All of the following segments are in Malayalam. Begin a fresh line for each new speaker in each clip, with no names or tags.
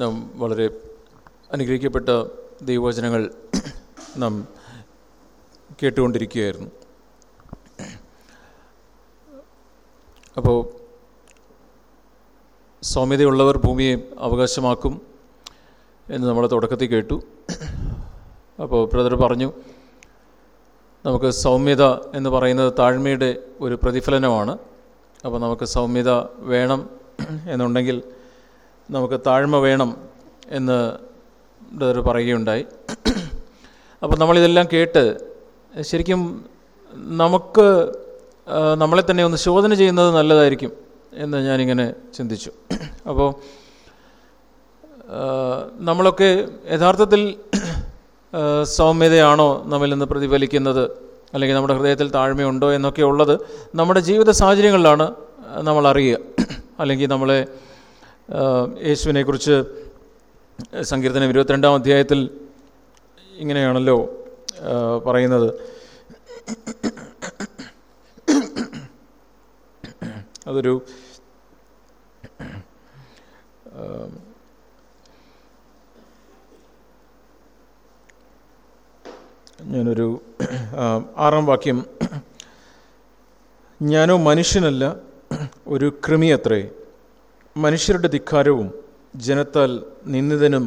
നാം വളരെ അനുഗ്രഹിക്കപ്പെട്ട ദൈവവചനങ്ങൾ നാം കേട്ടുകൊണ്ടിരിക്കുകയായിരുന്നു. അപ്പോൾ സൗമ്യതയുള്ളവർ ഭൂമിയെ അവകാശമാക്കും എന്ന് നമ്മൾ തുടക്കത്തിൽ കേട്ടു. അപ്പോൾ ബ്രദർ പറഞ്ഞു നമുക്ക് സൗമ്യത എന്ന് പറയുന്നത് താഴ്മയുടെ ഒരു പ്രതിഫലനമാണ്. അപ്പോൾ നമുക്ക് സൗമ്യത വേണം എന്നുണ്ടെങ്കിൽ നമുക്ക് താഴ്മ വേണം എന്ന് ബ്രദർ പറയുകയുണ്ടായി. അപ്പോൾ നമ്മളിതെല്ലാം കേട്ട് ശരിക്കും നമുക്ക് നമ്മളെ തന്നെ ഒന്ന് ശോധന ചെയ്യുന്നത് നല്ലതായിരിക്കും എന്ന് ഞാനിങ്ങനെ ചിന്തിച്ചു. അപ്പോൾ നമ്മളൊക്കെ യഥാർത്ഥത്തിൽ സൗമ്യതയാണോ നമ്മിൽ നിന്ന് പ്രതിഫലിക്കുന്നത്? അല്ലെങ്കിൽ നമ്മുടെ ഹൃദയത്തിൽ താഴ്മയുണ്ടോ എന്നൊക്കെ ഉള്ളത് നമ്മുടെ ജീവിത സാഹചര്യങ്ങളിലാണ് നമ്മൾ അറിയുക അല്ലെങ്കിൽ നമ്മളെ യേശുവിനെക്കുറിച്ച് സങ്കീർത്തനം ഇരുപത്തിരണ്ടാം അധ്യായത്തിൽ ഇങ്ങനെയാണല്ലോ പറയുന്നത്. അതൊരു ഞാനൊരു ആറാം വാക്യം. ഞാനോ മനുഷ്യനല്ല ഒരു കൃമിയത്രേ. മനുഷ്യരുടെ ധിക്കാരവും ജനത്താൽ നിന്ദിതനും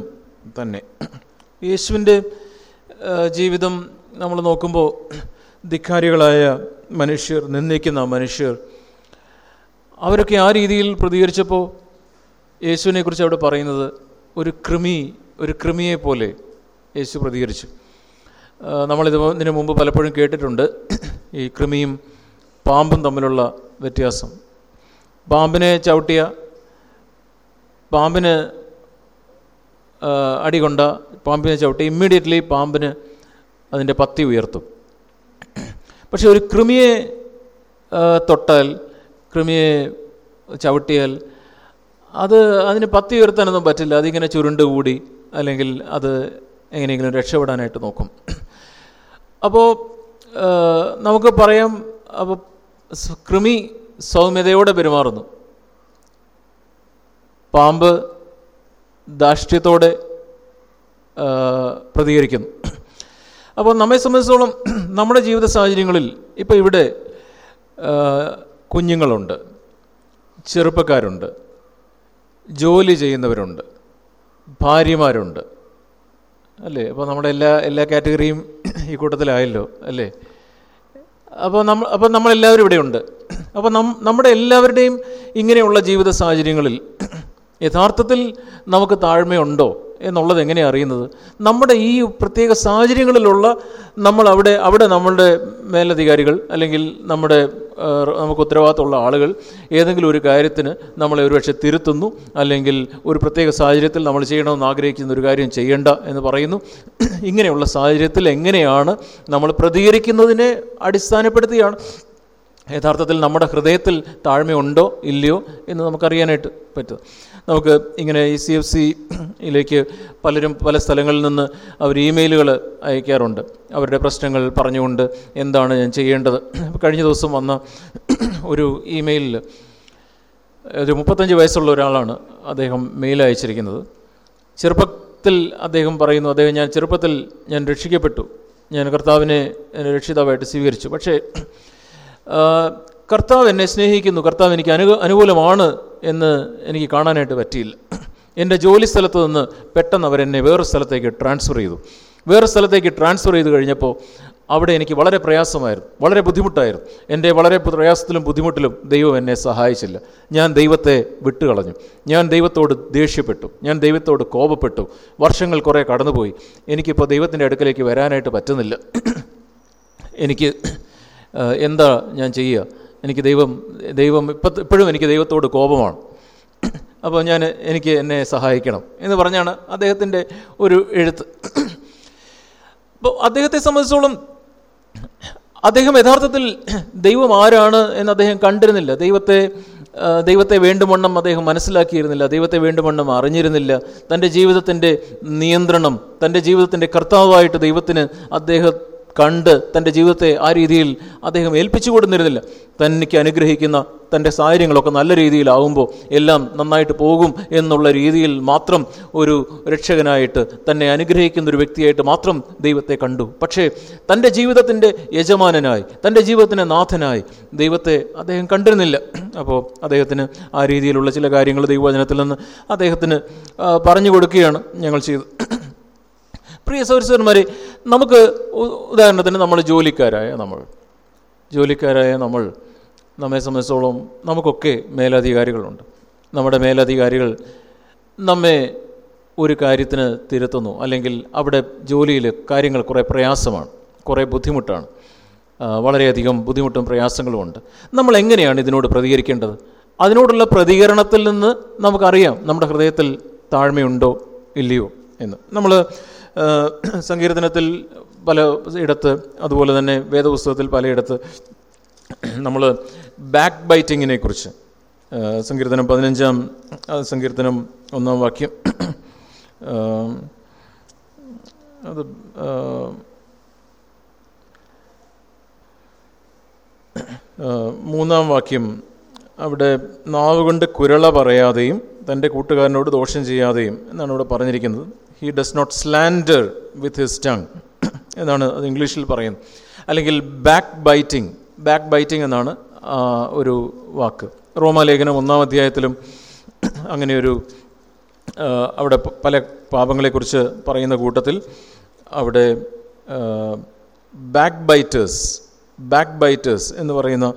തന്നെ. യേശുവിന്റെ ജീവിതം നമ്മൾ നോക്കുമ്പോൾ ധിക്കാരികളായ മനുഷ്യർ നിന്ദിക്കുന്ന മനുഷ്യർ അവരൊക്കെ ആ രീതിയിൽ പ്രതികരിച്ചപ്പോൾ യേശുവിനെക്കുറിച്ച് അവിടെ പറയുന്നത് ഒരു കൃമി ഒരു കൃമിയെ പോലെ യേശു പ്രതികരിച്ചു. നമ്മളിത് ഇതിനു മുമ്പ് പലപ്പോഴും കേട്ടിട്ടുണ്ട്. ഈ കൃമിയും പാമ്പും തമ്മിലുള്ള വ്യത്യാസം. പാമ്പിനെ ചവിട്ടിയ പാമ്പിന് അടികൊണ്ട പാമ്പിനെ ചവിട്ടി ഇമ്മീഡിയറ്റ്ലി പാമ്പിന് അതിന്റെ പത്തി ഉയർത്തും. പക്ഷെ ഒരു കൃമിയെ തൊട്ടാൽ കൃമിയെ ചവിട്ടിയാൽ അത് അതിന് പത്തി ഉയർത്താനൊന്നും പറ്റില്ല. അതിങ്ങനെ ചുരുണ്ട് കൂടി അല്ലെങ്കിൽ അത് എങ്ങനെയെങ്കിലും രക്ഷപ്പെടാനായിട്ട് നോക്കും. അപ്പോൾ നമുക്ക് പറയാം അപ്പോൾ കൃമി സൗമ്യതയോടെ പെരുമാറുന്നു. പാമ്പ് ധാഷ്ട്യത്തോടെ പ്രതികരിക്കുന്നു. അപ്പോൾ നമ്മെ സംബന്ധിച്ചോളം നമ്മുടെ ജീവിത സാഹചര്യങ്ങളിൽ ഇപ്പോൾ ഇവിടെ കുഞ്ഞുങ്ങളുണ്ട് ചെറുപ്പക്കാരുണ്ട് ജോലി ചെയ്യുന്നവരുണ്ട് ഭാര്യമാരുണ്ട് അല്ലേ? അപ്പോൾ നമ്മുടെ എല്ലാ എല്ലാ കാറ്റഗറിയും ഈ കൂട്ടത്തിലായല്ലോ അല്ലേ? അപ്പോൾ നമ്മൾ അപ്പോൾ നമ്മളെല്ലാവരും ഇവിടെയുണ്ട്. അപ്പോൾ നം നമ്മുടെ എല്ലാവരുടെയും ഇങ്ങനെയുള്ള ജീവിത സാഹചര്യങ്ങളിൽ യഥാർത്ഥത്തിൽ നമുക്ക് താഴ്മയുണ്ടോ എന്നുള്ളത് എങ്ങനെയാണ് അറിയുന്നത്? നമ്മുടെ ഈ പ്രത്യേക സാഹചര്യങ്ങളിലുള്ള നമ്മൾ അവിടെ അവിടെ നമ്മളുടെ മേലധികാരികൾ അല്ലെങ്കിൽ നമ്മുടെ നമുക്ക് ഉത്തരവാദിത്തമുള്ള ആളുകൾ ഏതെങ്കിലും ഒരു കാര്യത്തിന് നമ്മളെ ഒരുപക്ഷെ തിരുത്തുന്നു അല്ലെങ്കിൽ ഒരു പ്രത്യേക സാഹചര്യത്തിൽ നമ്മൾ ചെയ്യണമെന്ന് ആഗ്രഹിക്കുന്ന ഒരു കാര്യം ചെയ്യേണ്ട എന്ന് പറയുന്നു. ഇങ്ങനെയുള്ള സാഹചര്യത്തിൽ എങ്ങനെയാണ് നമ്മൾ പ്രതികരിക്കുന്നതിനെ അടിസ്ഥാനപ്പെടുത്തിയാണ് യഥാർത്ഥത്തിൽ നമ്മുടെ ഹൃദയത്തിൽ താഴ്മയുണ്ടോ ഇല്ലയോ എന്ന് നമുക്കറിയാനായിട്ട് പറ്റും നമുക്ക് ഇങ്ങനെ ഈ സി എഫ് സിയിലേക്ക് പലരും പല സ്ഥലങ്ങളിൽ നിന്ന് അവർ ഇമെയിലുകൾ അയക്കാറുണ്ട്. അവരുടെ പ്രശ്നങ്ങൾ പറഞ്ഞുകൊണ്ട് എന്താണ് ഞാൻ ചെയ്യേണ്ടത്. കഴിഞ്ഞ ദിവസം വന്ന ഒരു ഇമെയിലിൽ ഒരു മുപ്പത്തഞ്ച് വയസ്സുള്ള ഒരാളാണ് അദ്ദേഹം മെയിൽ അയച്ചിരിക്കുന്നത്. ചെറുപ്പത്തിൽ അദ്ദേഹം പറയുന്നു അദ്ദേഹം ഞാൻ ചെറുപ്പത്തിൽ ഞാൻ രക്ഷിക്കപ്പെട്ടു. ഞാൻ കർത്താവിനെ രക്ഷിതാവായിട്ട് സ്വീകരിച്ചു. പക്ഷേ കർത്താവ് എന്നെ സ്നേഹിക്കുന്നു. കർത്താവ് എനിക്ക് അനു അനുകൂലമാണ് എന്ന് എനിക്ക് കാണാനായിട്ട് പറ്റിയില്ല. എന്റെ ജോലി സ്ഥലത്ത് നിന്ന് പെട്ടെന്ന് അവരെന്നെ വേറെ സ്ഥലത്തേക്ക് ട്രാൻസ്ഫർ ചെയ്തു. വേറെ സ്ഥലത്തേക്ക് ട്രാൻസ്ഫർ ചെയ്ത് കഴിഞ്ഞപ്പോൾ അവിടെ എനിക്ക് വളരെ പ്രയാസമായിരുന്നു. വളരെ ബുദ്ധിമുട്ടായിരുന്നു. എന്റെ വളരെ പ്രയാസത്തിലും ബുദ്ധിമുട്ടിലും ദൈവം എന്നെ സഹായിച്ചില്ല. ഞാൻ ദൈവത്തെ വിട്ടുകളഞ്ഞു. ഞാൻ ദൈവത്തോട് ദേഷ്യപ്പെട്ടു. ഞാൻ ദൈവത്തോട് കോപപ്പെട്ടു. വർഷങ്ങൾ കുറേ കടന്നുപോയി. എനിക്കിപ്പോൾ ദൈവത്തിന്റെ അടുക്കലേക്ക് വരാനായിട്ട് പറ്റുന്നില്ല. എനിക്ക് എന്താ ഞാൻ ചെയ്യുക? എനിക്ക് ദൈവം ദൈവം ഇപ്പം ഇപ്പോഴും എനിക്ക് ദൈവത്തോട് കോപമാണ്. അപ്പോൾ ഞാൻ എനിക്ക് എന്നെ സഹായിക്കണം എന്ന് പറഞ്ഞാണ് അദ്ദേഹത്തിന്റെ ഒരു എഴുത്ത്. അപ്പോൾ അദ്ദേഹത്തെ സംബന്ധിച്ചോളം അദ്ദേഹം യഥാർത്ഥത്തിൽ ദൈവം ആരാണ് എന്ന് അദ്ദേഹം കണ്ടിരുന്നില്ല. ദൈവത്തെ ദൈവത്തെ വേണ്ടുമണ്ണം അദ്ദേഹം മനസ്സിലാക്കിയിരുന്നില്ല. ദൈവത്തെ വേണ്ടുമണ്ണം അറിഞ്ഞിരുന്നില്ല. തന്റെ ജീവിതത്തിന്റെ നിയന്ത്രണം തന്റെ ജീവിതത്തിന്റെ കർത്താവായിട്ട് ദൈവത്തിന് അദ്ദേഹം കണ്ട് തന്റെ ജീവിതത്തെ ആ രീതിയിൽ അദ്ദേഹം ഏൽപ്പിച്ചു കൊടുത്തിരുന്നില്ല തനിക്ക് അനുഗ്രഹിക്കുന്ന തന്റെ സാഹചര്യങ്ങളൊക്കെ നല്ല രീതിയിലാവുമ്പോൾ എല്ലാം നന്നായിട്ട് പോകും എന്നുള്ള രീതിയിൽ മാത്രം ഒരു രക്ഷകനായിട്ട് തന്നെ അനുഗ്രഹിക്കുന്ന ഒരു വ്യക്തിയായിട്ട് മാത്രം ദൈവത്തെ കണ്ടു. പക്ഷേ തന്റെ ജീവിതത്തിന്റെ യജമാനനായി തന്റെ ജീവിതത്തിന്റെ നാഥനായി ദൈവത്തെ അദ്ദേഹം കണ്ടിരുന്നില്ല. അപ്പോൾ അദ്ദേഹത്തിന് ആ രീതിയിലുള്ള ചില കാര്യങ്ങൾ ദൈവവചനത്തിൽ നിന്ന് അദ്ദേഹത്തിന് പറഞ്ഞു കൊടുക്കുകയാണ് ഞങ്ങൾ ചെയ്തത്. പ്രിയ സൗരസ്വരന്മാർ നമുക്ക് ഉദാഹരണത്തിന് നമ്മൾ ജോലിക്കാരായ നമ്മൾ ജോലിക്കാരായ നമ്മൾ നമ്മെ സംബന്ധിച്ചോളം നമുക്കൊക്കെ മേലധികാരികളുണ്ട്. നമ്മുടെ മേലധികാരികൾ നമ്മെ ഒരു കാര്യത്തിന് തിരുത്തുന്നു അല്ലെങ്കിൽ അവിടെ ജോലിയിൽ കാര്യങ്ങൾ കുറേ പ്രയാസമാണ് കുറേ ബുദ്ധിമുട്ടാണ്. വളരെയധികം ബുദ്ധിമുട്ടും പ്രയാസങ്ങളുമുണ്ട് നമ്മൾ എങ്ങനെയാണ് ഇതിനോട് പ്രതികരിക്കേണ്ടത്? അതിനോടുള്ള പ്രതികരണത്തിൽ നിന്ന് നമുക്കറിയാം നമ്മുടെ ഹൃദയത്തിൽ താഴ്മയുണ്ടോ ഇല്ലയോ എന്ന്. നമ്മൾ സങ്കീർത്തനത്തിൽ പല ഇടത്ത് അതുപോലെ തന്നെ വേദപുസ്തകത്തിൽ പലയിടത്ത് നമ്മൾ ബാക്ക് ബൈറ്റിങ്ങിനെ കുറിച്ച് സങ്കീർത്തനം പതിനഞ്ചാം സങ്കീർത്തനം ഒന്നാം വാക്യം അത് മൂന്നാം വാക്യം അവിടെ നാവുകൊണ്ട് കുരള പറയാതെയും തന്റെ കൂട്ടുകാരനോട് ദോഷം ചെയ്യാതെയും എന്നാണ് ഇവിടെ പറഞ്ഞിരിക്കുന്നത്. He does not slander with his tongue എന്നാണ് അത് ഇംഗ്ലീഷിൽ പറയുന്നത്. അല്ലെങ്കിൽ ബാക്ക് ബൈറ്റിംഗ് ബാക്ക് ബൈറ്റിംഗ് എന്നാണ് ഒരു വാക്ക്. റോമാലേഖനം ഒന്നാം അധ്യായത്തിലും അങ്ങനെയൊരു അവിടെ പല പാപങ്ങളെക്കുറിച്ച് പറയുന്ന കൂട്ടത്തിൽ അവിടെ ബാക്ക് ബൈറ്റേഴ്സ് ബാക്ക് ബൈറ്റേഴ്സ് എന്ന് പറയുന്ന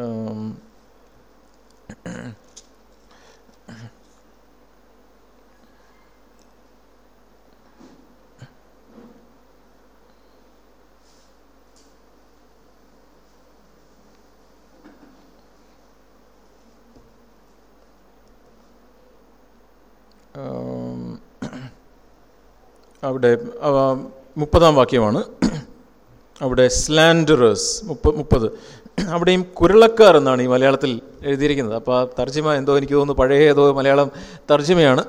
ആം, അവിടെ മുപ്പതാം വാക്യമാണ്. അവിടെ സ്ലാൻഡറേഴ്സ് മുപ്പ മുപ്പത്. അവിടെയും കുരളക്കാർ എന്നാണ് ഈ മലയാളത്തിൽ എഴുതിയിരിക്കുന്നത്. അപ്പോൾ ആ തർജിമ എന്തോ എനിക്ക് തോന്നുന്നു പഴയ ഏതോ മലയാളം തർജിമയാണ്.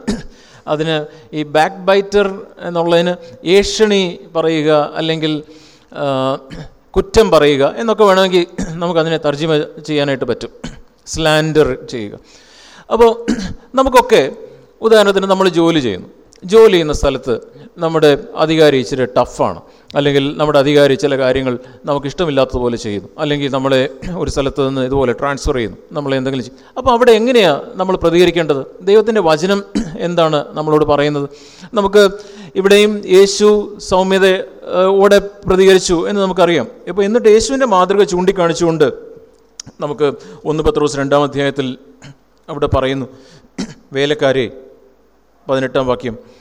അതിന് ഈ ബാക്ക് ബൈറ്റർ എന്നുള്ളതിന് ഏഷണി പറയുക അല്ലെങ്കിൽ കുറ്റം പറയുക എന്നൊക്കെ വേണമെങ്കിൽ നമുക്കതിനെ തർജിമ ചെയ്യാനായിട്ട് പറ്റും. സ്ലാൻഡർ ചെയ്യുക. അപ്പോൾ നമുക്കൊക്കെ ഉദാഹരണത്തിന് നമ്മൾ ജോലി ചെയ്യുന്നു. ജോലി ചെയ്യുന്ന സ്ഥലത്ത് നമ്മുടെ അധികാരി ഇച്ചിരി ടഫാണ് അല്ലെങ്കിൽ നമ്മുടെ അധികാരി ചില കാര്യങ്ങൾ നമുക്ക് ഇഷ്ടമില്ലാത്തതുപോലെ ചെയ്യുന്നു. അല്ലെങ്കിൽ നമ്മളെ ഒരു സ്ഥലത്ത് നിന്ന് ഇതുപോലെ ട്രാൻസ്ഫർ ചെയ്യുന്നു. നമ്മൾ എന്തെങ്കിലും ചെയ്യും അപ്പോൾ അവിടെ എങ്ങനെയാണ് നമ്മൾ പ്രതികരിക്കേണ്ടത്? ദൈവത്തിന്റെ വചനം എന്താണ് നമ്മളോട് പറയുന്നത്? നമുക്ക് ഇവിടെയും യേശു സൗമ്യതയോടെ പ്രതികരിച്ചു എന്ന് നമുക്കറിയാം. ഇപ്പോൾ എന്നിട്ട് യേശുവിന്റെ മാതൃക ചൂണ്ടിക്കാണിച്ചുകൊണ്ട് നമുക്ക് ഒന്ന് പത്രോസ് രണ്ടാം അധ്യായത്തിൽ അവിടെ പറയുന്നു. വേലക്കാരെ പതിനെട്ടാം വാക്യം.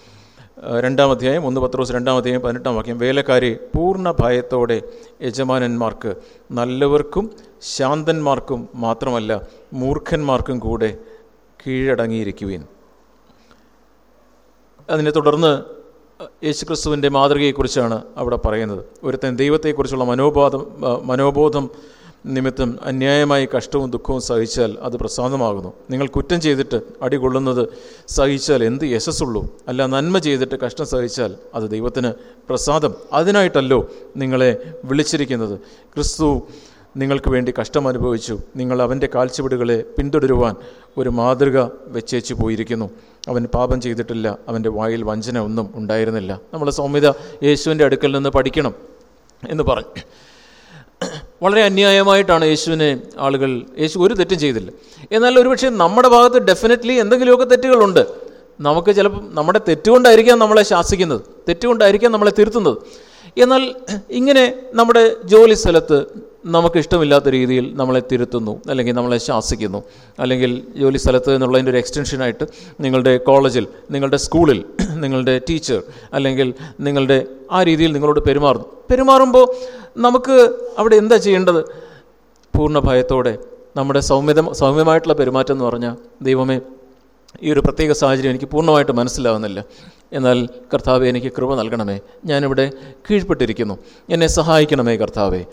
രണ്ടാം അധ്യായം ഒന്ന് പത്രോസ് രണ്ടാം അധ്യായം പതിനെട്ടാം വാക്യം. വേലക്കാരെ പൂർണ ഭയത്തോടെ യജമാനന്മാർക്ക് നല്ലവർക്കും ശാന്തന്മാർക്കും മാത്രമല്ല മൂർഖന്മാർക്കും കൂടെ കീഴടങ്ങിയിരിക്കുവിൻ. അതിനെ തുടർന്ന് യേശുക്രിസ്തുവിന്റെ മാതൃകയെക്കുറിച്ചാണ് അവിടെ പറയുന്നത്. ഒരുത്തൻ ദൈവത്തെക്കുറിച്ചുള്ള മനോബോധം മനോബോധം നിമിത്തം അന്യായമായി കഷ്ടവും ദുഃഖവും സഹിച്ചാൽ അത് പ്രസാദമാകുന്നു. നിങ്ങൾ കുറ്റം ചെയ്തിട്ട് അടികൊള്ളുന്നത് സഹിച്ചാൽ എന്ത് യശസ്സുള്ളൂ? അല്ല നന്മ ചെയ്തിട്ട് കഷ്ടം സഹിച്ചാൽ അത് ദൈവത്തിന് പ്രസാദം. അതിനായിട്ടല്ലോ നിങ്ങളെ വിളിച്ചിരിക്കുന്നത്. ക്രിസ്തു നിങ്ങൾക്ക് വേണ്ടി കഷ്ടം അനുഭവിച്ചു. നിങ്ങൾ അവന്റെ കാൽച്ചുവടുകളെ പിന്തുടരുവാൻ ഒരു മാതൃക വെച്ചേച്ചു പോയിരിക്കുന്നു. അവൻ പാപം ചെയ്തിട്ടില്ല. അവന്റെ വായിൽ വഞ്ചന ഒന്നും ഉണ്ടായിരുന്നില്ല. നമ്മളെ സൗമ്യത യേശുവിന്റെ അടുക്കൽ നിന്ന് പഠിക്കണം എന്ന് പറഞ്ഞു. വളരെ അന്യായമായിട്ടാണ് യേശുവിനെ ആളുകൾ യേശു ഒരു തെറ്റും ചെയ്തില്ല. എന്നാൽ ഒരുപക്ഷെ നമ്മുടെ ഭാഗത്ത് ഡെഫിനറ്റ്ലി എന്തെങ്കിലുമൊക്കെ തെറ്റുകളുണ്ട്. നമുക്ക് ചിലപ്പം നമ്മുടെ തെറ്റുകൊണ്ടായിരിക്കാം നമ്മളെ ശാസിക്കുന്നത് തെറ്റുകൊണ്ടായിരിക്കാം നമ്മളെ തിരുത്തുന്നത്. എന്നാൽ ഇങ്ങനെ നമ്മുടെ ജോലി സ്ഥലത്ത് നമുക്ക് ഇഷ്ടമില്ലാത്ത രീതിയിൽ നമ്മളെ തിരുത്തുന്നു അല്ലെങ്കിൽ നമ്മളെ ശാസിക്കുന്നു. അല്ലെങ്കിൽ ജോലി സ്ഥലത്ത് എന്നുള്ളതിന്റെ ഒരു എക്സ്റ്റൻഷനായിട്ട് നിങ്ങളുടെ കോളേജിൽ നിങ്ങളുടെ സ്കൂളിൽ നിങ്ങളുടെ ടീച്ചർ അല്ലെങ്കിൽ നിങ്ങളുടെ ആ രീതിയിൽ നിങ്ങളോട് പെരുമാറുന്നു. പെരുമാറുമ്പോൾ നമുക്ക് അവിടെ എന്താ ചെയ്യേണ്ടത്? പൂർണ ഭയത്തോടെ നമ്മുടെ സൗമ്യത സൗമ്യമായിട്ടുള്ള പെരുമാറ്റം എന്ന് പറഞ്ഞാൽ ദൈവമേ ഈ ഒരു പ്രത്യേക സാഹചര്യം എനിക്ക് പൂർണമായിട്ട് മനസ്സിലാവുന്നില്ല. എന്നാൽ കർത്താവെ എനിക്ക് കൃപ നൽകണമേ. ഞാനിവിടെ കീഴ്പ്പെട്ടിരിക്കുന്നു. എന്നെ സഹായിക്കണമേ കർത്താവെ.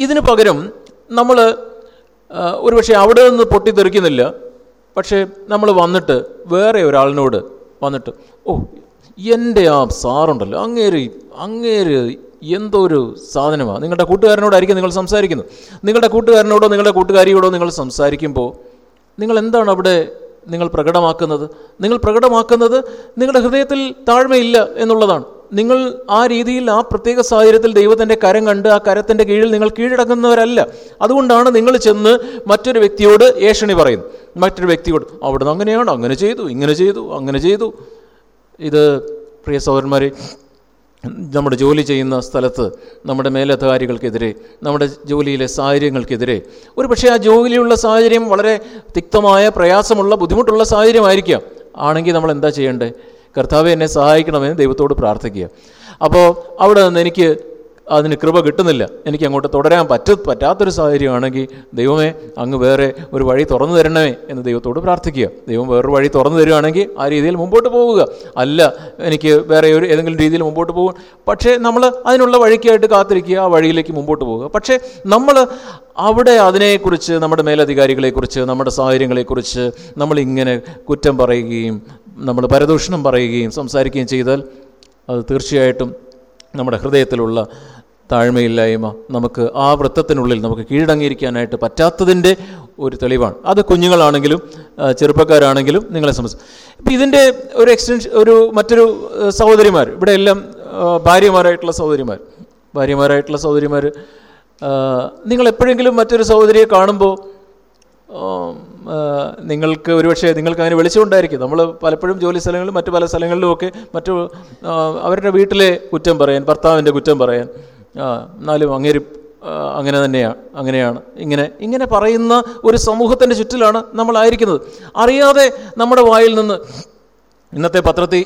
ഇതിന് പകരം നമ്മൾ ഒരുപക്ഷെ അവിടെ നിന്ന് പൊട്ടിത്തെറിക്കുന്നില്ല. പക്ഷേ നമ്മൾ വന്നിട്ട് വേറെ ഒരാളിനോട് വന്നിട്ട് ഓ എന്റെ ആ സാറുണ്ടല്ലോ. അങ്ങേര് അങ്ങേര് എന്തോ ഒരു സാധനമാണ് നിങ്ങളുടെ കൂട്ടുകാരനോടായിരിക്കും നിങ്ങൾ സംസാരിക്കുന്നത് നിങ്ങളുടെ കൂട്ടുകാരനോടോ നിങ്ങളുടെ കൂട്ടുകാരിയോടോ നിങ്ങൾ സംസാരിക്കുമ്പോൾ നിങ്ങൾ എന്താണ് അവിടെ നിങ്ങൾ പ്രകടമാക്കുന്നത്. നിങ്ങൾ പ്രകടമാക്കുന്നത് നിങ്ങളുടെ ഹൃദയത്തിൽ താഴ്മയില്ല എന്നുള്ളതാണ്. നിങ്ങൾ ആ രീതിയിൽ ആ പ്രത്യേക സാഹചര്യത്തിൽ ദൈവത്തിന്റെ കരം കണ്ട് ആ കരത്തിന്റെ കീഴിൽ നിങ്ങൾ കീഴടങ്ങുന്നവരല്ല. അതുകൊണ്ടാണ് നിങ്ങൾ ചെന്ന് മറ്റൊരു വ്യക്തിയോട് ഏഷണി പറയുന്നു മറ്റൊരു വ്യക്തിയോട് അവിടുന്ന് അങ്ങനെയാണ്? അങ്ങനെ ചെയ്തു ഇങ്ങനെ ചെയ്തു അങ്ങനെ ചെയ്തു. ഇത് പ്രിയ സഹോദരന്മാരെ നമ്മുടെ ജോലി ചെയ്യുന്ന സ്ഥലത്ത് നമ്മുടെ മേലധികാരികൾക്കെതിരെ നമ്മുടെ ജോലിയിലെ സാഹചര്യങ്ങൾക്കെതിരെ. ഒരു പക്ഷേ ആ ജോലിയുള്ള സാഹചര്യം വളരെ തിക്തമായ പ്രയാസമുള്ള ബുദ്ധിമുട്ടുള്ള സാഹചര്യമായിരിക്കാം. ആണെങ്കിൽ നമ്മൾ എന്താ ചെയ്യേണ്ടത് കർത്താവ് എന്നെ സഹായിക്കണമെന്ന് ദൈവത്തോട് പ്രാർത്ഥിക്കുക. അപ്പോൾ അവിടെ നിന്ന് എനിക്ക് അതിന് കൃപ കിട്ടുന്നില്ല. എനിക്ക് അങ്ങോട്ട് തുടരാൻ പറ്റ പറ്റാത്തൊരു സാഹചര്യമാണെങ്കിൽ ദൈവമേ അങ്ങ് വേറെ ഒരു വഴി തുറന്നു തരണമേ എന്ന് ദൈവത്തോട് പ്രാർത്ഥിക്കുക. ദൈവം വേറൊരു വഴി തുറന്നു തരുവാണെങ്കിൽ ആ രീതിയിൽ മുമ്പോട്ട് പോവുക. അല്ല എനിക്ക് വേറെ ഒരു ഏതെങ്കിലും രീതിയിൽ മുമ്പോട്ട് പോകും പക്ഷേ നമ്മൾ അതിനുള്ള വഴിക്കായിട്ട് കാത്തിരിക്കുക ആ വഴിയിലേക്ക് മുമ്പോട്ട് പോവുക. പക്ഷേ നമ്മൾ അവിടെ അതിനെക്കുറിച്ച് നമ്മുടെ മേലധികാരികളെക്കുറിച്ച് നമ്മുടെ സാഹചര്യങ്ങളെക്കുറിച്ച് നമ്മളിങ്ങനെ കുറ്റം പറയുകയും നമ്മൾ പരദൂഷണം പറയുകയും സംസാരിക്കുകയും ചെയ്താൽ അത് തീർച്ചയായിട്ടും നമ്മുടെ ഹൃദയത്തിലുള്ള താഴ്മയില്ലായ്മ നമുക്ക് ആ വൃത്തത്തിനുള്ളിൽ നമുക്ക് കീഴടങ്ങിയിരിക്കാനായിട്ട് പറ്റാത്തതിന്റെ ഒരു തെളിവാണ്. അത് കുഞ്ഞുങ്ങളാണെങ്കിലും ചെറുപ്പക്കാരാണെങ്കിലും നിങ്ങളെ സംബന്ധിച്ച്. ഇപ്പം ഇതിന്റെ ഒരു എക്സ്റ്റൻഷൻ ഒരു മറ്റൊരു സഹോദരിമാർ ഇവിടെ എല്ലാം ഭാര്യമാരായിട്ടുള്ള സഹോദരിമാർ. ഭാര്യമാരായിട്ടുള്ള സഹോദരിമാർ നിങ്ങളെപ്പോഴെങ്കിലും മറ്റൊരു സഹോദരിയെ കാണുമ്പോൾ നിങ്ങൾക്ക് ഒരുപക്ഷെ നിങ്ങൾക്ക് അങ്ങനെ വെളിച്ചമുണ്ടായിരിക്കും നമ്മൾ പലപ്പോഴും ജോലി സ്ഥലങ്ങളിലും മറ്റു പല സ്ഥലങ്ങളിലുമൊക്കെ മറ്റു അവരുടെ വീട്ടിലെ കുറ്റം പറയാൻ ഭർത്താവിന്റെ കുറ്റം പറയാൻ എന്നാലും അങ്ങേര് അങ്ങനെ തന്നെയാണ് അങ്ങനെയാണ്. ഇങ്ങനെ ഇങ്ങനെ പറയുന്ന ഒരു സമൂഹത്തിന്റെ ചുറ്റിലാണ് നമ്മളായിരിക്കുന്നത്. അറിയാതെ നമ്മുടെ വായിൽ നിന്ന് ഇന്നത്തെ പത്രത്തിൽ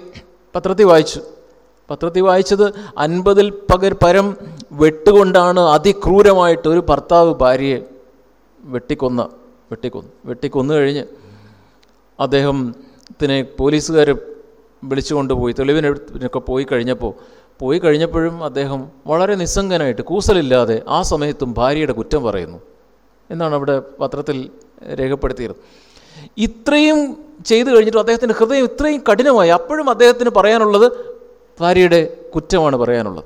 പത്രത്തിൽ വായിച്ചു. പത്രത്തിൽ വായിച്ചത് അൻപതിൽ പകർ പരം വെട്ടുകൊണ്ടാണ് അതിക്രൂരമായിട്ട് ഒരു ഭർത്താവ് ഭാര്യയെ വെട്ടിക്കൊന്ന വെട്ടിക്കൊന്നു വെട്ടിക്കൊന്നു കഴിഞ്ഞ് അദ്ദേഹത്തിനെ പോലീസുകാർ വിളിച്ചുകൊണ്ടുപോയി തെളിവിനൊക്കെ പോയി കഴിഞ്ഞപ്പോൾ പോയി കഴിഞ്ഞപ്പോഴും അദ്ദേഹം വളരെ നിസ്സംഗനായിട്ട് കൂസലില്ലാതെ ആ സമയത്തും ഭാര്യയുടെ കുറ്റം പറയുന്നു എന്നാണ് അവിടെ പത്രത്തിൽ രേഖപ്പെടുത്തിയത് ഇത്രയും ചെയ്തു കഴിഞ്ഞിട്ടും അദ്ദേഹത്തിന്റെ ഹൃദയം ഇത്രയും കഠിനമായി അപ്പോഴും അദ്ദേഹത്തിന് പറയാനുള്ളത് ഭാര്യയുടെ കുറ്റമാണ് പറയാനുള്ളത്.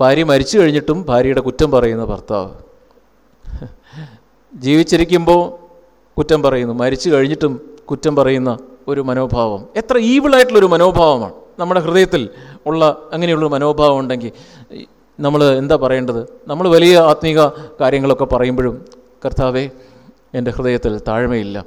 ഭാര്യ മരിച്ചു കഴിഞ്ഞിട്ടും ഭാര്യയുടെ കുറ്റം പറയുന്ന ഭർത്താവ്. ജീവിച്ചിരിക്കുമ്പോൾ കുറ്റം പറയുന്നു മരിച്ചു കഴിഞ്ഞിട്ടും കുറ്റം പറയുന്ന ഒരു മനോഭാവം. എത്ര ഈവിളായിട്ടുള്ളൊരു മനോഭാവമാണ്. നമ്മുടെ ഹൃദയത്തിൽ ഉള്ള അങ്ങനെയുള്ളൊരു മനോഭാവം ഉണ്ടെങ്കിൽ നമ്മൾ എന്താ പറയേണ്ടത്? നമ്മൾ വലിയ ആത്മീക കാര്യങ്ങളൊക്കെ പറയുമ്പോഴും കർത്താവേ എന്റെ ഹൃദയത്തിൽ താഴ്മയില്ല.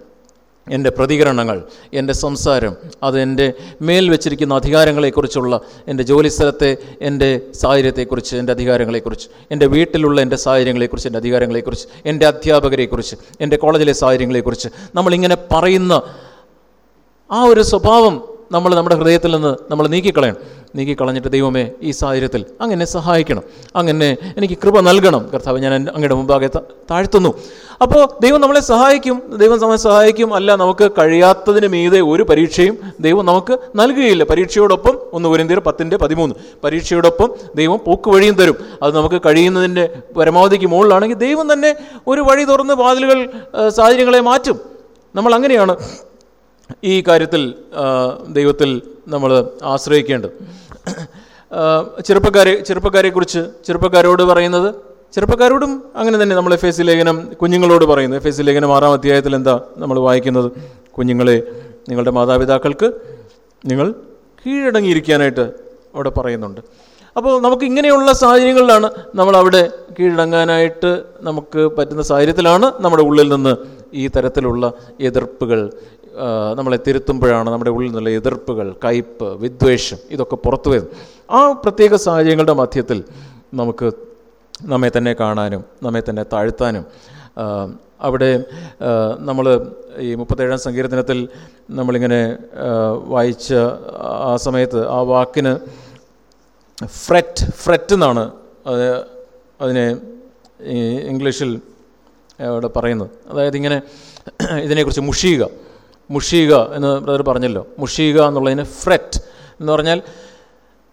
എന്റെ പ്രതികരണങ്ങൾ എന്റെ സംസാരം അത് എന്റെ മേൽ വെച്ചിരിക്കുന്ന അധികാരങ്ങളെക്കുറിച്ചുള്ള എന്റെ ജോലിസ്ഥലത്തെ എന്റെ സാഹചര്യത്തെക്കുറിച്ച് എന്റെ അധികാരങ്ങളെക്കുറിച്ച് എന്റെ വീട്ടിലുള്ള എന്റെ സാഹചര്യങ്ങളെക്കുറിച്ച് എന്റെ അധികാരങ്ങളെക്കുറിച്ച് എന്റെ അധ്യാപകരെക്കുറിച്ച് എന്റെ കോളേജിലെ സാഹചര്യങ്ങളെക്കുറിച്ച് നമ്മളിങ്ങനെ പറയുന്ന ആ ഒരു സ്വഭാവം നമ്മൾ നമ്മുടെ ഹൃദയത്തിൽ നിന്ന് നമ്മൾ നീക്കിക്കളയണം. നീക്കിക്കളഞ്ഞിട്ട് ദൈവമേ ഈ സാഹചര്യത്തിൽ അങ്ങനെ സഹായിക്കണം. അങ്ങനെ എനിക്ക് കൃപ നൽകണം. കർത്താവ് ഞാൻ അങ്ങയുടെ മുമ്പാകെ താഴ്ത്തുന്നു. അപ്പോൾ ദൈവം നമ്മളെ സഹായിക്കും. ദൈവം നമ്മളെ സഹായിക്കും. അല്ല നമുക്ക് കഴിയാത്തതിന് മീതെ ഒരു പരീക്ഷയും ദൈവം നമുക്ക് നൽകുകയില്ല. പരീക്ഷയോടൊപ്പം ഒന്ന് കുരിന്തിയർ പത്തിന്റെ പതിമൂന്ന്. പരീക്ഷയോടൊപ്പം ദൈവം പോക്ക് വഴിയും തരും. അത് നമുക്ക് കഴിയുന്നതിന്റെ പരമാവധിക്ക് മുകളിലാണെങ്കിൽ ദൈവം തന്നെ ഒരു വഴി തുറന്ന് വാതിലുകൾ സാഹചര്യങ്ങളെ മാറ്റും. നമ്മൾ അങ്ങനെയാണ് ഈ കാര്യത്തിൽ ദൈവത്തിൽ നമ്മൾ ആശ്രയിക്കേണ്ടത്. ചെറുപ്പക്കാരെ ചെറുപ്പക്കാരെക്കുറിച്ച് ചെറുപ്പക്കാരോട് പറയുന്നത് ചെറുപ്പക്കാരോടും അങ്ങനെ തന്നെ നമ്മൾ എഫ് എസ് ലേഖനം കുഞ്ഞുങ്ങളോട് പറയുന്നത്. എഫ് എസ് ലേഖനം ആറാം അധ്യായത്തിൽ എന്താ നമ്മൾ വായിക്കുന്നത്? കുഞ്ഞുങ്ങളെ നിങ്ങളുടെ മാതാപിതാക്കൾക്ക് നിങ്ങൾ കീഴടങ്ങിയിരിക്കാനായിട്ട് അവിടെ പറയുന്നുണ്ട്. അപ്പോൾ നമുക്ക് ഇങ്ങനെയുള്ള സാഹചര്യങ്ങളിലാണ് നമ്മൾ അവിടെ കീഴടങ്ങാനായിട്ട് നമുക്ക് പറ്റുന്ന സാഹചര്യത്തിലാണ് നമ്മുടെ ഉള്ളിൽ നിന്ന് ഈ തരത്തിലുള്ള എതിർപ്പുകൾ നമ്മളെ തിരുത്തുമ്പോഴാണ് നമ്മുടെ ഉള്ളിൽ നിന്നുള്ള എതിർപ്പുകൾ കയ്പ് വിദ്വേഷം ഇതൊക്കെ പുറത്തു വരുന്നത്. ആ പ്രത്യേക സാഹചര്യങ്ങളുടെ മധ്യത്തിൽ നമുക്ക് നമ്മെ തന്നെ കാണാനും നമ്മെ തന്നെ താഴ്ത്താനും അവിടെ നമ്മൾ ഈ മുപ്പത്തേഴാം സങ്കീർത്തനത്തിൽ നമ്മളിങ്ങനെ വായിച്ച ആ സമയത്ത് ആ വാക്കിന് ഫ്രറ്റ് ഫ്രറ്റ് എന്നാണ് അത് അതിനെ ഇംഗ്ലീഷിൽ അവിടെ പറയുന്നത്. അതായത് ഇങ്ങനെ ഇതിനെക്കുറിച്ച് മുഷിയുക. മുഷിയുക എന്ന് ബ്രദർ പറഞ്ഞല്ലോ. മുഷീക എന്നുള്ളതിന് ഫ്രെറ്റ് എന്ന് പറഞ്ഞാൽ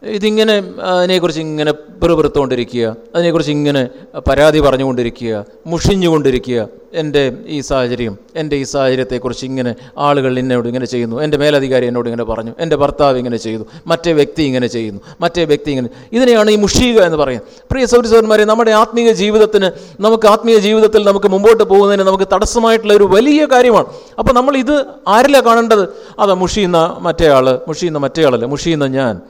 ഇതിങ്ങനെ അതിനെക്കുറിച്ച് ഇങ്ങനെ പെറുപെറുത്തുകൊണ്ടിരിക്കുക അതിനെക്കുറിച്ച് ഇങ്ങനെ പരാതി പറഞ്ഞുകൊണ്ടിരിക്കുക മുഷിഞ്ഞുകൊണ്ടിരിക്കുക. എന്റെ ഈ സാഹചര്യം എന്റെ ഈ സാഹചര്യത്തെക്കുറിച്ച് ഇങ്ങനെ ആളുകൾ എന്നോട് ഇങ്ങനെ ചെയ്യുന്നു എന്റെ മേലധികാരി എന്നോട് ഇങ്ങനെ പറഞ്ഞു എന്റെ ഭർത്താവ് ഇങ്ങനെ ചെയ്തു മറ്റേ വ്യക്തി ഇങ്ങനെ ചെയ്യുന്നു മറ്റേ വ്യക്തി ഇങ്ങനെ ഇതിനെയാണ് ഈ മുഷിയുക എന്ന് പറയുന്നത്. പ്രിയ സൗരസവന്മാരെ നമ്മുടെ ആത്മീയ ജീവിതത്തിന് നമുക്ക് ആത്മീയ ജീവിതത്തിൽ നമുക്ക് മുമ്പോട്ട് പോകുന്നതിന് നമുക്ക് തടസ്സമായിട്ടുള്ള ഒരു വലിയ കാര്യമാണ്. അപ്പോൾ നമ്മൾ ഇത് ആരിലാണ് കാണേണ്ടത്? അതാ മുഷിയുന്ന മറ്റേ ആൾ മുഷിയുന്ന മറ്റേ ആളല്ല മുഷിയുന്ന ഞാൻ.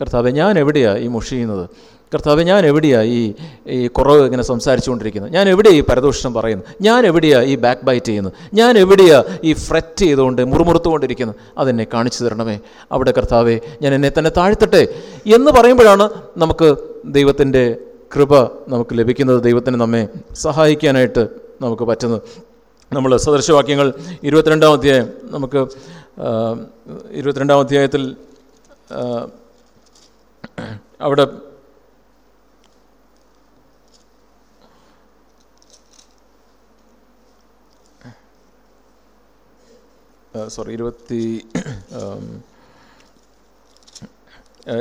കർത്താവെ ഞാൻ എവിടെയാണ് ഈ മുഷിയുന്നത് കർത്താവ് ഞാൻ എവിടെയാണ് ഈ ഈ കുറവ് ഇങ്ങനെ സംസാരിച്ചുകൊണ്ടിരിക്കുന്നത്? ഞാൻ എവിടെയാണ് ഈ പരദൂഷണം പറയുന്നത്? ഞാൻ എവിടെയാണ് ഈ ബാക്ക് ബൈറ്റ് ചെയ്യുന്നത്? ഞാൻ എവിടെയാണ് ഈ ഫ്രെറ്റ് ചെയ്തുകൊണ്ട് മുറുമുറുത്തുകൊണ്ടിരിക്കുന്നത്? അതെന്നെ കാണിച്ചു തരണമേ. അവിടെ കർത്താവെ ഞാൻ എന്നെ തന്നെ താഴ്ത്തട്ടെ എന്ന് പറയുമ്പോഴാണ് നമുക്ക് ദൈവത്തിന്റെ കൃപ നമുക്ക് ലഭിക്കുന്നത്. ദൈവത്തിന് നമ്മെ സഹായിക്കാനായിട്ട് നമുക്ക് പറ്റുന്നത്. നമ്മൾ സദൃശവാക്യങ്ങൾ ഇരുപത്തിരണ്ടാം അധ്യായം നമുക്ക് ഇരുപത്തിരണ്ടാം അധ്യായത്തിൽ അവിടെ സോറി ഇരുപത്തി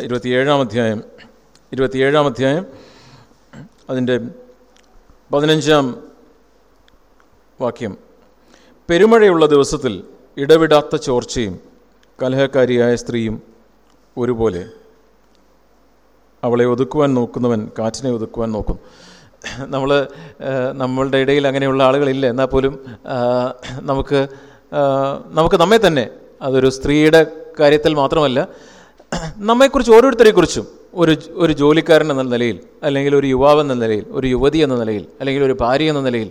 ഇരുപത്തിയേഴാം അധ്യായം ഇരുപത്തിയേഴാം അധ്യായം അതിന്റെ പതിനഞ്ചാം വാക്യം. പെരുമഴയുള്ള ദിവസത്തിൽ ഇടവിടാത്ത ചോർച്ചയും കലഹക്കാരിയായ സ്ത്രീയും ഒരുപോലെ. അവളെ ഒതുക്കുവാൻ നോക്കുന്നവൻ കാറ്റിനെ ഒതുക്കുവാൻ നോക്കും നമ്മൾ നമ്മളുടെ ഇടയിൽ അങ്ങനെയുള്ള ആളുകളില്ല. എന്നാൽ പോലും നമുക്ക് നമുക്ക് നമ്മെ തന്നെ അതൊരു സ്ത്രീയുടെ കാര്യത്തിൽ മാത്രമല്ല നമ്മെക്കുറിച്ച് ഓരോരുത്തരെക്കുറിച്ചും ഒരു ഒരു ജോലിക്കാരൻ എന്ന നിലയിൽ അല്ലെങ്കിൽ ഒരു യുവാവ് എന്ന നിലയിൽ ഒരു യുവതി എന്ന നിലയിൽ അല്ലെങ്കിൽ ഒരു ഭാര്യ എന്ന നിലയിൽ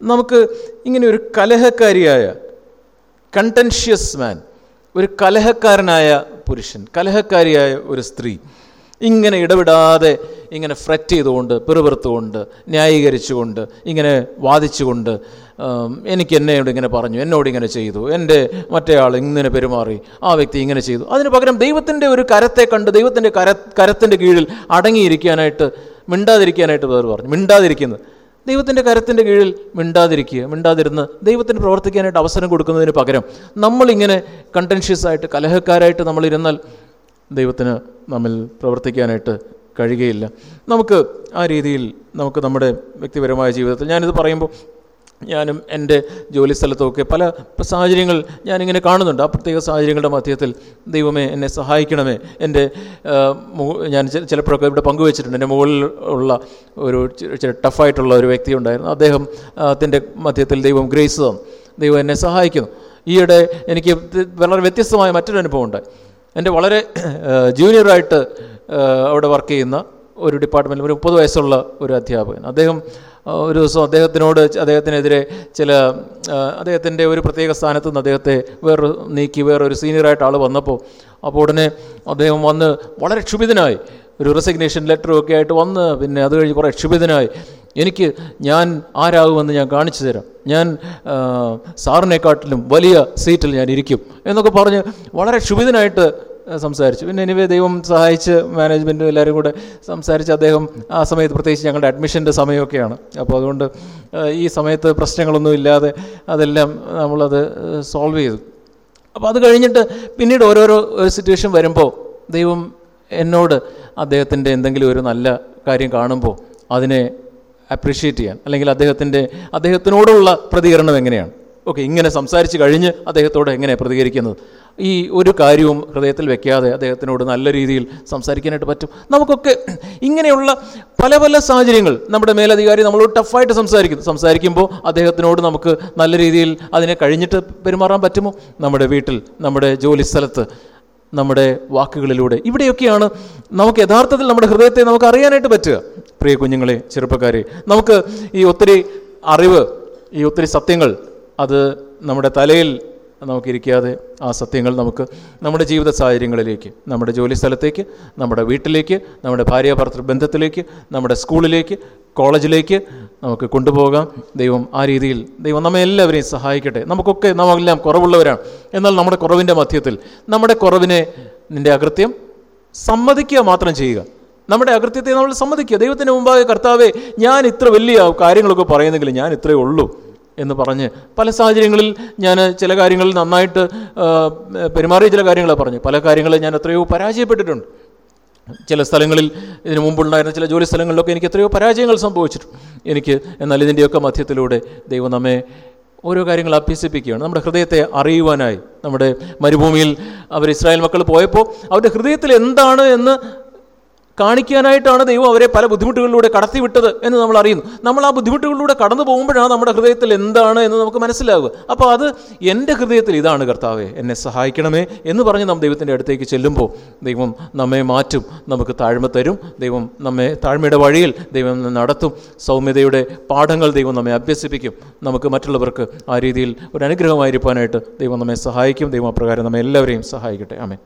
നമുക്ക് ഇങ്ങനെ ഒരു കലഹക്കാരിയായ കണ്ടൻഷ്യസ് മാൻ ഒരു കലഹക്കാരനായ പുരുഷൻ കലഹക്കാരിയായ ഒരു സ്ത്രീ ഇങ്ങനെ ഇടപെടാതെ ഇങ്ങനെ ഫ്രെറ്റ് ചെയ്തുകൊണ്ട് പിറുപിറുത്തുകൊണ്ട് ന്യായീകരിച്ചുകൊണ്ട് ഇങ്ങനെ വാദിച്ചുകൊണ്ട് എനിക്ക് എന്നോട് ഇങ്ങനെ പറഞ്ഞു എന്നോട് ഇങ്ങനെ ചെയ്തു എന്റെ മറ്റേ ആൾ ഇങ്ങനെ പെരുമാറി ആ വ്യക്തി ഇങ്ങനെ ചെയ്തു. അതിന് പകരം ദൈവത്തിന്റെ ഒരു കരത്തെ കണ്ട് ദൈവത്തിന്റെ കര കരത്തിന്റെ കീഴിൽ അടങ്ങിയിരിക്കാനായിട്ട് മിണ്ടാതിരിക്കാനായിട്ട് വേറെ പറഞ്ഞു മിണ്ടാതിരിക്കുന്നത്. ദൈവത്തിന്റെ കരത്തിന്റെ കീഴിൽ മിണ്ടാതിരിക്കുക മിണ്ടാതിരുന്ന് ദൈവത്തിന് പ്രവർത്തിക്കാനായിട്ട് അവസരം കൊടുക്കുന്നതിന് പകരം നമ്മളിങ്ങനെ കണ്ടൻഷ്യസ് ആയിട്ട് കലഹക്കാരായിട്ട് നമ്മളിരുന്നാൽ ദൈവത്തിന് നമ്മിൽ പ്രവർത്തിക്കാനായിട്ട് കഴിയുകയില്ല. നമുക്ക് ആ രീതിയിൽ നമുക്ക് നമ്മുടെ വ്യക്തിപരമായ ജീവിതത്തിൽ ഞാനിത് പറയുമ്പോൾ ഞാനും എന്റെ ജോലി സ്ഥലത്തുമൊക്കെ പല സാഹചര്യങ്ങൾ ഞാനിങ്ങനെ കാണുന്നുണ്ട്. ആ പ്രത്യേക സാഹചര്യങ്ങളുടെ മധ്യത്തിൽ ദൈവമേ എന്നെ സഹായിക്കണമേ. എന്റെ ഞാൻ ചിലപ്പോഴൊക്കെ ഇവിടെ പങ്കുവച്ചിട്ടുണ്ട്. എന്റെ മുകളിൽ ഉള്ള ഒരു ടഫായിട്ടുള്ള ഒരു വ്യക്തി ഉണ്ടായിരുന്നു. അദ്ദേഹം അതിന്റെ മധ്യത്തിൽ ദൈവം ഗ്രേസ് തന്നു ദൈവം എന്നെ സഹായിക്കുന്നു. ഈയിടെ എനിക്ക് വളരെ വ്യത്യസ്തമായ മറ്റൊരു അനുഭവം ഉണ്ടായി. എന്റെ വളരെ ജൂനിയറായിട്ട് അവിടെ വർക്ക് ചെയ്യുന്ന ഒരു ഡിപ്പാർട്ട്മെന്റിൽ ഒരു മുപ്പത് വയസ്സുള്ള ഒരു അധ്യാപകൻ. അദ്ദേഹം ഒരു ദിവസം അദ്ദേഹത്തിനോട് അദ്ദേഹത്തിനെതിരെ ചില അദ്ദേഹത്തിന്റെ ഒരു പ്രത്യേക സ്ഥാനത്ത് നിന്ന് അദ്ദേഹത്തെ വേറൊരു നീക്കി വേറൊരു സീനിയറായിട്ട് ആൾ വന്നപ്പോൾ അപ്പോൾ ഉടനെ അദ്ദേഹം വന്ന് വളരെ ക്ഷുഭിതനായി. ഒരു റെസിഗ്നേഷൻ ലെറ്ററും ഒക്കെ ആയിട്ട് വന്ന് പിന്നെ അത് കഴിഞ്ഞ് കുറേ ക്ഷുഭിതനായി. എനിക്ക് ഞാൻ ആരാകുമെന്ന് ഞാൻ കാണിച്ചു തരാം. ഞാൻ സാറിനെക്കാട്ടിലും വലിയ സീറ്റിൽ ഞാൻ ഇരിക്കും എന്നൊക്കെ പറഞ്ഞ് വളരെ ക്ഷുഭിതനായിട്ട് സംസാരിച്ചു. പിന്നെ എനിവേ ദൈവം സഹായിച്ച് മാനേജ്മെന്റും എല്ലാവരും കൂടെ സംസാരിച്ച് അദ്ദേഹം ആ സമയത്ത് പ്രത്യേകിച്ച് ഞങ്ങളുടെ അഡ്മിഷന്റെ സമയമൊക്കെയാണ്. അപ്പോൾ അതുകൊണ്ട് ഈ സമയത്ത് പ്രശ്നങ്ങളൊന്നും ഇല്ലാതെ അതെല്ലാം നമ്മളത് സോൾവ് ചെയ്തു. അപ്പോൾ അത് കഴിഞ്ഞിട്ട് പിന്നീട് ഓരോരോ ഒരു സിറ്റുവേഷൻ വരുമ്പോൾ ദൈവം എന്നോട് അദ്ദേഹത്തിന്റെ എന്തെങ്കിലും ഒരു നല്ല കാര്യം കാണുമ്പോൾ അതിനെ അപ്രീഷിയേറ്റ് ചെയ്യാൻ അല്ലെങ്കിൽ അദ്ദേഹത്തിന്റെ അദ്ദേഹത്തിനോടുള്ള പ്രതികരണം എങ്ങനെയാണ്? ഓക്കെ ഇങ്ങനെ സംസാരിച്ച് കഴിഞ്ഞ് അദ്ദേഹത്തോട് എങ്ങനെ പ്രതികരിക്കുന്നത്? ഈ ഒരു കാര്യവും ഹൃദയത്തിൽ വെക്കാതെ അദ്ദേഹത്തിനോട് നല്ല രീതിയിൽ സംസാരിക്കാനായിട്ട് പറ്റും. നമുക്കൊക്കെ ഇങ്ങനെയുള്ള പല പല സാഹചര്യങ്ങൾ നമ്മുടെ മേലധികാരി നമ്മളോട് ടഫായിട്ട് സംസാരിക്കുന്നു. സംസാരിക്കുമ്പോൾ അദ്ദേഹത്തിനോട് നമുക്ക് നല്ല രീതിയിൽ അതിനെ കഴിഞ്ഞിട്ട് പെരുമാറാൻ പറ്റുമോ? നമ്മുടെ വീട്ടിൽ നമ്മുടെ ജോലി സ്ഥലത്ത് നമ്മുടെ വാക്കുകളിലൂടെ. ഇവിടെയൊക്കെയാണ് നമുക്ക് യഥാർത്ഥത്തിൽ നമ്മുടെ ഹൃദയത്തെ നമുക്ക് അറിയാനായിട്ട് പറ്റുക. പ്രിയ കുഞ്ഞുങ്ങളെ ചെറുപ്പക്കാരെ നമുക്ക് ഈ ഒത്തിരി അറിവ് ഈ ഒത്തിരി സത്യങ്ങൾ അത് നമ്മുടെ തലയിൽ നമുക്കിരിക്കാതെ ആ സത്യങ്ങൾ നമുക്ക് നമ്മുടെ ജീവിത സാഹചര്യങ്ങളിലേക്ക് നമ്മുടെ ജോലി സ്ഥലത്തേക്ക് നമ്മുടെ വീട്ടിലേക്ക് നമ്മുടെ ഭാര്യ ഭർത്തൃ ബന്ധത്തിലേക്ക് നമ്മുടെ സ്കൂളിലേക്ക് കോളേജിലേക്ക് നമുക്ക് കൊണ്ടുപോകാം. ദൈവം ആ രീതിയിൽ ദൈവം നമ്മെ എല്ലാവരെയും സഹായിക്കട്ടെ. നമുക്കൊക്കെ നമ്മളെല്ലാം കുറവുള്ളവരാണ്. എന്നാൽ നമ്മുടെ കുറവിന്റെ മധ്യത്തിൽ നമ്മുടെ കുറവിനെ നിന്റെ അകൃത്യം സമ്മതിക്കുക മാത്രം ചെയ്യുക. നമ്മുടെ അകൃത്യത്തെ നമ്മൾ സമ്മതിക്കുക. ദൈവത്തിന് മുമ്പാകെ കർത്താവെ ഞാൻ ഇത്ര വലിയ കാര്യങ്ങളൊക്കെ പറയുന്നെങ്കിൽ ഞാൻ ഇത്രയേ ഉള്ളൂ എന്ന് പറഞ്ഞ് പല സാഹചര്യങ്ങളിൽ ഞാൻ ചില കാര്യങ്ങളിൽ നന്നായിട്ട് പെരുമാറിയ ചില കാര്യങ്ങളാണ് പറഞ്ഞു. പല കാര്യങ്ങളിൽ ഞാൻ എത്രയോ പരാജയപ്പെട്ടിട്ടുണ്ട്. ചില സ്ഥലങ്ങളിൽ ഇതിനു മുമ്പുണ്ടായിരുന്ന ചില ജോലി സ്ഥലങ്ങളിലൊക്കെ എനിക്ക് എത്രയോ പരാജയങ്ങൾ സംഭവിച്ചിട്ടുണ്ട്. എനിക്ക് എന്നാൽ ഇതിന്റെയൊക്കെ മധ്യത്തിലൂടെ ദൈവം നമ്മെ ഓരോ കാര്യങ്ങൾ അഭ്യസിപ്പിക്കുകയാണ്. നമ്മുടെ ഹൃദയത്തെ അറിയുവാനായി നമ്മുടെ മരുഭൂമിയിൽ അവർ ഇസ്രായേൽ മക്കൾ പോയപ്പോൾ അവരുടെ ഹൃദയത്തിൽ എന്താണ് എന്ന് കാണിക്കാനായിട്ടാണ് ദൈവം അവരെ പല ബുദ്ധിമുട്ടുകളിലൂടെ കടത്തിവിട്ടത് എന്ന് നമ്മൾ അറിയുന്നു. നമ്മൾ ആ ബുദ്ധിമുട്ടുകളിലൂടെ കടന്നു പോകുമ്പോഴാണ് നമ്മുടെ ഹൃദയത്തിൽ എന്താണ് എന്ന് നമുക്ക് മനസ്സിലാവുക. അപ്പോൾ അത് എന്റെ ഹൃദയത്തിൽ ഇതാണ് കർത്താവെ എന്നെ സഹായിക്കണമേ എന്ന് പറഞ്ഞ് നാം ദൈവത്തിന്റെ അടുത്തേക്ക് ചെല്ലുമ്പോൾ ദൈവം നമ്മെ മാറ്റും നമുക്ക് താഴ്മ തരും ദൈവം നമ്മെ താഴ്മയുടെ വഴിയിൽ ദൈവം നടത്തും സൗമ്യതയുടെ പാഠങ്ങൾ ദൈവം നമ്മെ അഭ്യസിപ്പിക്കും. നമുക്ക് മറ്റുള്ളവർക്ക് ആ രീതിയിൽ ഒരു അനുഗ്രഹമായിരിക്കാനായിട്ട് ദൈവം നമ്മെ സഹായിക്കും ദൈവം അപ്രകാരം നമ്മെ എല്ലാവരെയും സഹായിക്കട്ടെ. ആമേ